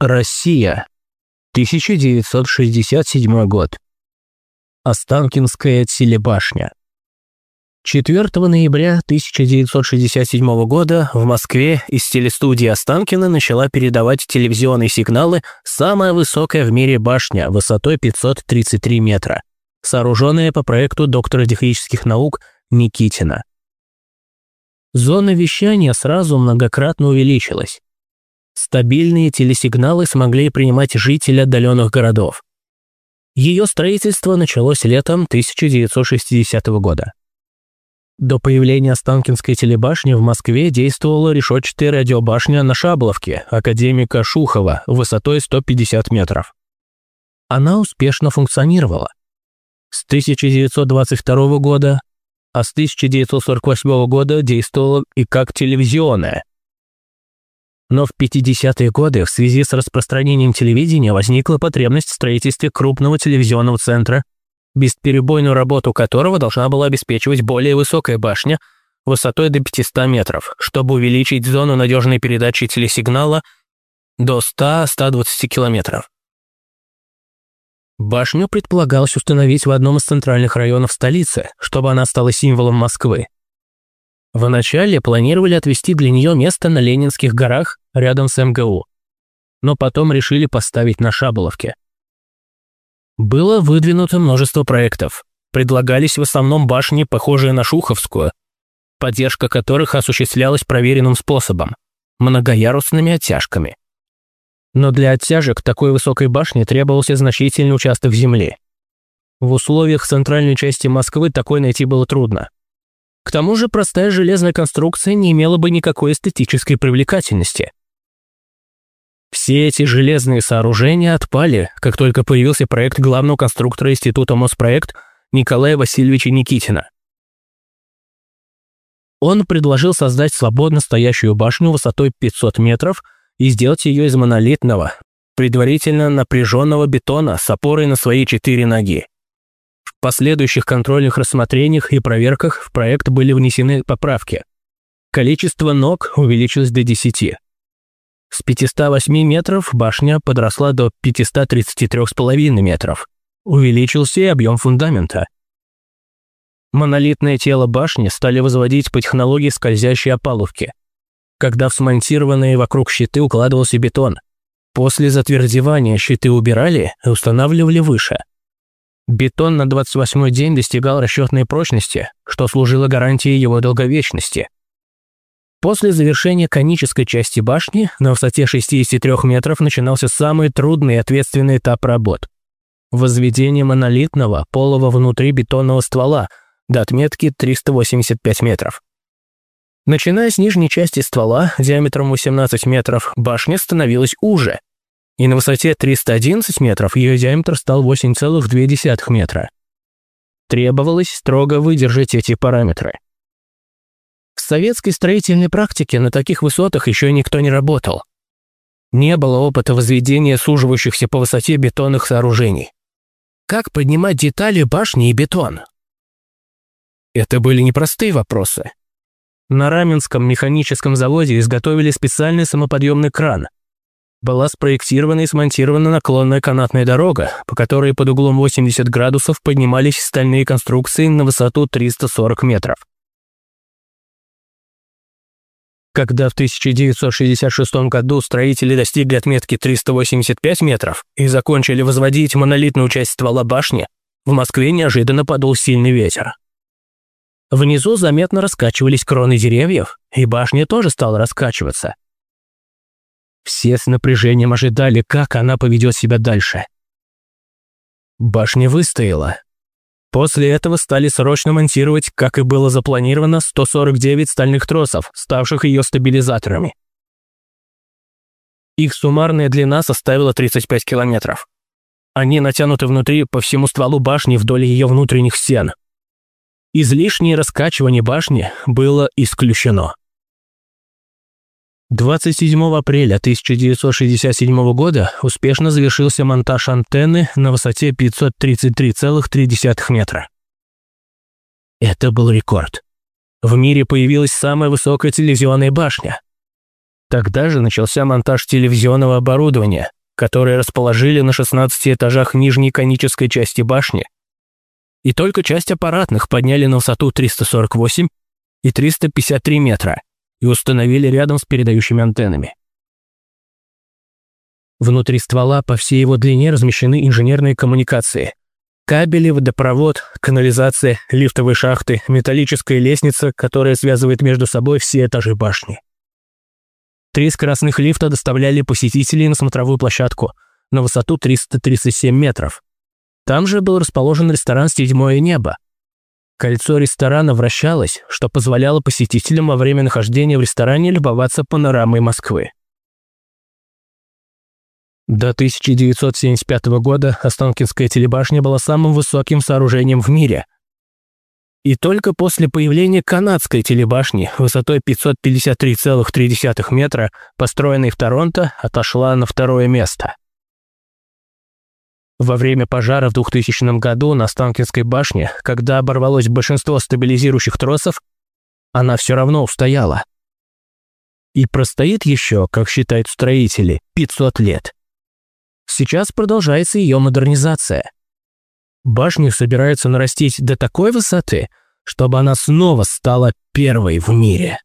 Россия. 1967 год. Останкинская телебашня. 4 ноября 1967 года в Москве из телестудии Останкина начала передавать телевизионные сигналы самая высокая в мире башня высотой 533 метра, сооруженная по проекту доктора технических наук Никитина. Зона вещания сразу многократно увеличилась. Стабильные телесигналы смогли принимать жители отдаленных городов. Ее строительство началось летом 1960 года. До появления Останкинской телебашни в Москве действовала решетчатая радиобашня на Шабловке академика Шухова высотой 150 метров. Она успешно функционировала. С 1922 года, а с 1948 года действовала и как телевизионная, но в 50-е годы в связи с распространением телевидения возникла потребность в строительстве крупного телевизионного центра, бесперебойную работу которого должна была обеспечивать более высокая башня высотой до 500 метров, чтобы увеличить зону надежной передачи телесигнала до 100-120 километров. Башню предполагалось установить в одном из центральных районов столицы, чтобы она стала символом Москвы. Вначале планировали отвести для нее место на Ленинских горах рядом с МГУ, но потом решили поставить на Шаболовке. Было выдвинуто множество проектов. Предлагались в основном башни, похожие на Шуховскую, поддержка которых осуществлялась проверенным способом – многоярусными оттяжками. Но для оттяжек такой высокой башни требовался значительный участок земли. В условиях центральной части Москвы такой найти было трудно. К тому же простая железная конструкция не имела бы никакой эстетической привлекательности. Все эти железные сооружения отпали, как только появился проект главного конструктора Института Моспроект Николая Васильевича Никитина. Он предложил создать свободно стоящую башню высотой 500 метров и сделать ее из монолитного, предварительно напряженного бетона с опорой на свои четыре ноги. Последующих контрольных рассмотрениях и проверках в проект были внесены поправки. Количество ног увеличилось до 10. С 508 метров башня подросла до 533,5 метров. Увеличился и объем фундамента. Монолитное тело башни стали возводить по технологии скользящей опалубки, когда в смонтированные вокруг щиты укладывался бетон. После затвердевания щиты убирали и устанавливали выше. Бетон на 28-й день достигал расчетной прочности, что служило гарантией его долговечности – После завершения конической части башни на высоте 63 метров начинался самый трудный и ответственный этап работ. Возведение монолитного полого внутри бетонного ствола до отметки 385 метров. Начиная с нижней части ствола диаметром 18 метров, башня становилась уже, и на высоте 311 метров ее диаметр стал 8,2 метра. Требовалось строго выдержать эти параметры – советской строительной практике на таких высотах еще никто не работал. Не было опыта возведения суживающихся по высоте бетонных сооружений. Как поднимать детали башни и бетон? Это были непростые вопросы. На Раменском механическом заводе изготовили специальный самоподъемный кран. Была спроектирована и смонтирована наклонная канатная дорога, по которой под углом 80 градусов поднимались стальные конструкции на высоту 340 метров. Когда в 1966 году строители достигли отметки 385 метров и закончили возводить монолитную часть ствола башни, в Москве неожиданно подул сильный ветер. Внизу заметно раскачивались кроны деревьев, и башня тоже стала раскачиваться. Все с напряжением ожидали, как она поведет себя дальше. Башня выстояла, После этого стали срочно монтировать, как и было запланировано, 149 стальных тросов, ставших ее стабилизаторами. Их суммарная длина составила 35 километров. Они натянуты внутри по всему стволу башни вдоль ее внутренних стен. Излишнее раскачивание башни было исключено. 27 апреля 1967 года успешно завершился монтаж антенны на высоте 533,3 метра. Это был рекорд. В мире появилась самая высокая телевизионная башня. Тогда же начался монтаж телевизионного оборудования, которое расположили на 16 этажах нижней конической части башни. И только часть аппаратных подняли на высоту 348 и 353 метра и установили рядом с передающими антеннами. Внутри ствола по всей его длине размещены инженерные коммуникации. Кабели, водопровод, канализация, лифтовые шахты, металлическая лестница, которая связывает между собой все этажи башни. Три скоростных лифта доставляли посетителей на смотровую площадку на высоту 337 метров. Там же был расположен ресторан «Седьмое небо». Кольцо ресторана вращалось, что позволяло посетителям во время нахождения в ресторане любоваться панорамой Москвы. До 1975 года Останкинская телебашня была самым высоким сооружением в мире – и только после появления канадской телебашни высотой 553,3 метра, построенной в Торонто, отошла на второе место. Во время пожара в 2000 году на Станкинской башне, когда оборвалось большинство стабилизирующих тросов, она все равно устояла. И простоит еще, как считают строители, 500 лет. Сейчас продолжается ее модернизация – Башню собираются нарастить до такой высоты, чтобы она снова стала первой в мире.